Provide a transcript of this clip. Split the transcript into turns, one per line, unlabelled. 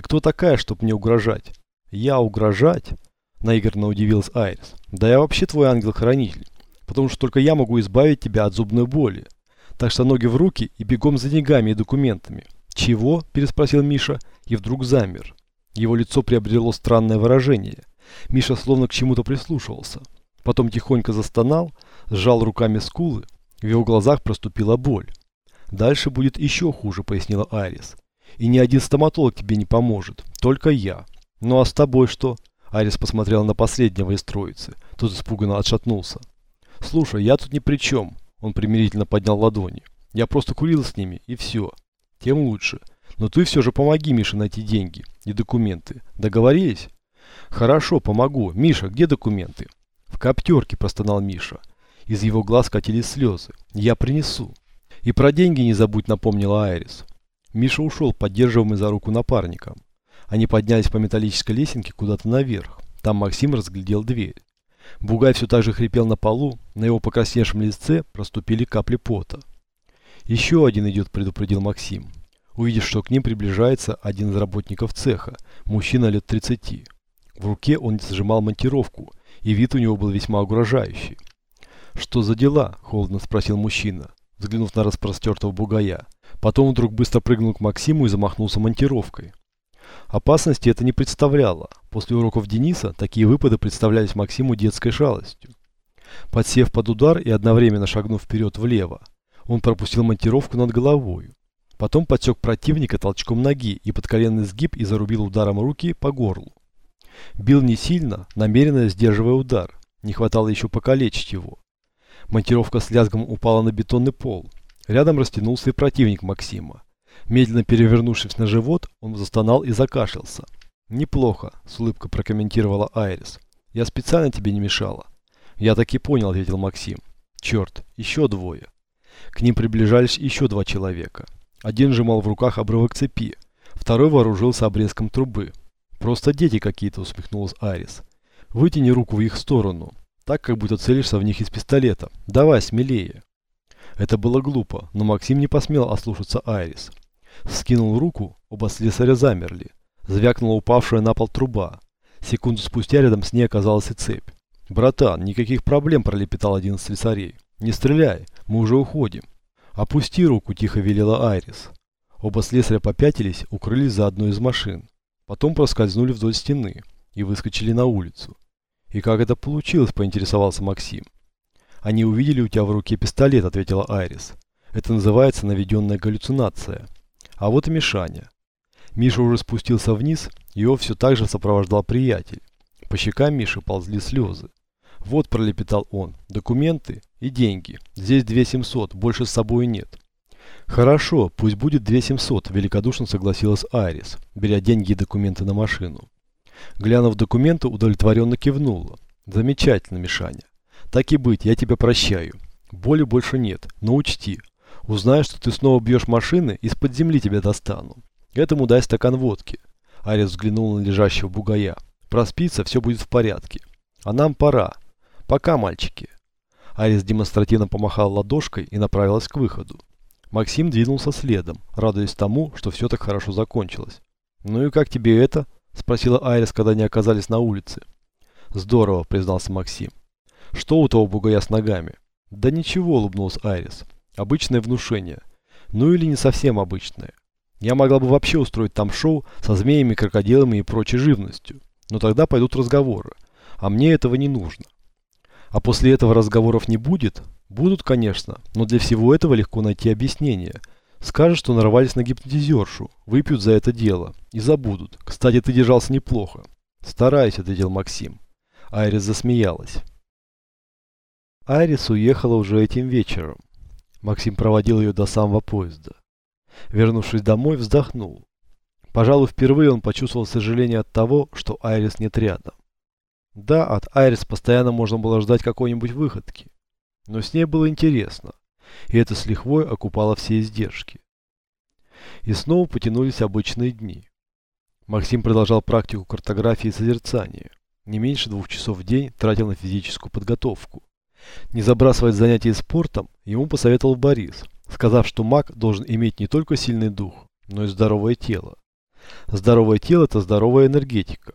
Ты кто такая, чтоб мне угрожать? Я угрожать? Наигранно удивилась Айрис. Да я вообще твой ангел-хранитель. Потому что только я могу избавить тебя от зубной боли. Так что ноги в руки и бегом за деньгами и документами. Чего? Переспросил Миша и вдруг замер. Его лицо приобрело странное выражение. Миша словно к чему-то прислушивался. Потом тихонько застонал, сжал руками скулы. В его глазах проступила боль. «Дальше будет еще хуже», — пояснила Айрис. «И ни один стоматолог тебе не поможет, только я. Ну а с тобой что?» Айрис посмотрела на последнего из троицы. Тот испуганно отшатнулся. «Слушай, я тут ни при чем», — он примирительно поднял ладони. «Я просто курил с ними, и все. Тем лучше. Но ты все же помоги Мише найти деньги и документы. Договорились?» «Хорошо, помогу. Миша, где документы?» «В коптерке», – простонал Миша. Из его глаз катились слезы. «Я принесу». «И про деньги не забудь», – напомнила Айрис. Миша ушел, поддерживаемый за руку напарником. Они поднялись по металлической лесенке куда-то наверх. Там Максим разглядел дверь. Бугай все так же хрипел на полу, на его покрасневшем лице проступили капли пота. «Еще один идет», – предупредил Максим. Увидев, что к ним приближается один из работников цеха, мужчина лет 30. В руке он сжимал монтировку, и вид у него был весьма угрожающий. «Что за дела?» – холодно спросил мужчина, взглянув на распростертого бугая. Потом вдруг быстро прыгнул к Максиму и замахнулся монтировкой. Опасности это не представляло. После уроков Дениса такие выпады представлялись Максиму детской шалостью. Подсев под удар и одновременно шагнув вперед влево, он пропустил монтировку над головой. Потом подсек противника толчком ноги и под коленный сгиб и зарубил ударом руки по горлу. Бил не сильно, намеренно сдерживая удар. Не хватало еще покалечить его. Монтировка с лязгом упала на бетонный пол. Рядом растянулся и противник Максима. Медленно перевернувшись на живот, он застонал и закашлялся. «Неплохо», — с улыбкой прокомментировала Айрис. «Я специально тебе не мешала». «Я так и понял», — ответил Максим. «Черт, еще двое». К ним приближались еще два человека. Один сжимал в руках обрывок цепи, второй вооружился обрезком трубы. «Просто дети какие-то», — усмехнулась Арис. «Вытяни руку в их сторону, так, как будто целишься в них из пистолета. Давай, смелее». Это было глупо, но Максим не посмел ослушаться Айрис. Скинул руку, оба слесаря замерли. Звякнула упавшая на пол труба. Секунду спустя рядом с ней оказалась и цепь. «Братан, никаких проблем», – пролепетал один из слесарей. «Не стреляй, мы уже уходим». «Опусти руку», – тихо велела Айрис. Оба слесаря попятились, укрылись за одной из машин. Потом проскользнули вдоль стены и выскочили на улицу. «И как это получилось?» – поинтересовался Максим. «Они увидели у тебя в руке пистолет», – ответила Айрис. «Это называется наведенная галлюцинация. А вот и Мишаня». Миша уже спустился вниз, его все так же сопровождал приятель. По щекам Миши ползли слезы. «Вот», – пролепетал он, – «документы и деньги. Здесь 2700, больше с собой нет». «Хорошо, пусть будет 2700», – великодушно согласилась Айрис, беря деньги и документы на машину. Глянув документы, удовлетворенно кивнула. «Замечательно, Мишаня. Так и быть, я тебя прощаю. Боли больше нет, но учти. Узнаю, что ты снова бьешь машины, из-под земли тебя достану. Этому дай стакан водки». Айрис взглянул на лежащего бугая. «Проспится, все будет в порядке. А нам пора. Пока, мальчики». Айрис демонстративно помахала ладошкой и направилась к выходу. Максим двинулся следом, радуясь тому, что все так хорошо закончилось. «Ну и как тебе это?» – спросила Айрис, когда они оказались на улице. «Здорово», – признался Максим. «Что у того бугая с ногами?» «Да ничего», – улыбнулась Айрис. «Обычное внушение. Ну или не совсем обычное. Я могла бы вообще устроить там шоу со змеями, крокодилами и прочей живностью. Но тогда пойдут разговоры. А мне этого не нужно. А после этого разговоров не будет, Будут, конечно, но для всего этого легко найти объяснение. Скажут, что нарвались на гипнотизершу, выпьют за это дело и забудут. Кстати, ты держался неплохо. Стараюсь, ответил Максим. Айрис засмеялась. Айрис уехала уже этим вечером. Максим проводил ее до самого поезда. Вернувшись домой, вздохнул. Пожалуй, впервые он почувствовал сожаление от того, что Айрис нет рядом. Да, от Айрис постоянно можно было ждать какой-нибудь выходки. Но с ней было интересно, и это с лихвой окупало все издержки. И снова потянулись обычные дни. Максим продолжал практику картографии и созерцания. Не меньше двух часов в день тратил на физическую подготовку. Не забрасывать занятия спортом ему посоветовал Борис, сказав, что маг должен иметь не только сильный дух, но и здоровое тело. Здоровое тело – это здоровая энергетика.